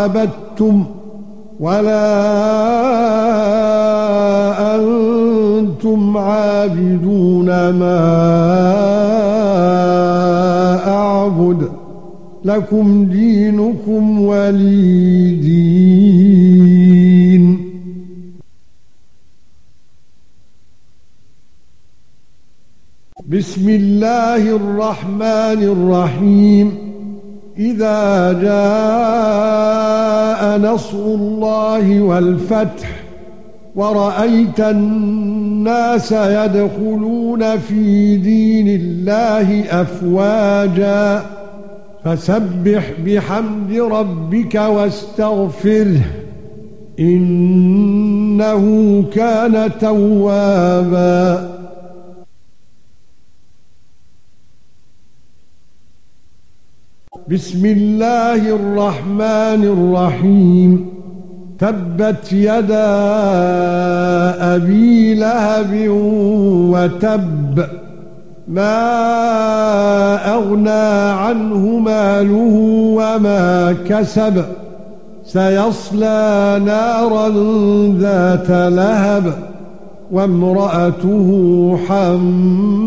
عبدتم ولا أنتم عابدون ما أعبد لكم دينكم ولي دين. بسم الله الرحمن الرحيم. إذا جاء نصر الله والفتح ورأيت الناس يدخلون في دين الله أفواجا فسبح بحمد ربك واستغفره إنه كان توابا بسم الله الرحمن الرحيم. تبت يدا أبي لهب وتب. ما أغنى عنه ماله وما كسب. سيصلى نارا ذات لهب. وامرأته حمالة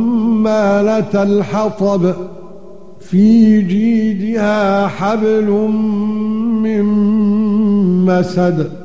الحطب. في جيدها حبل من مسد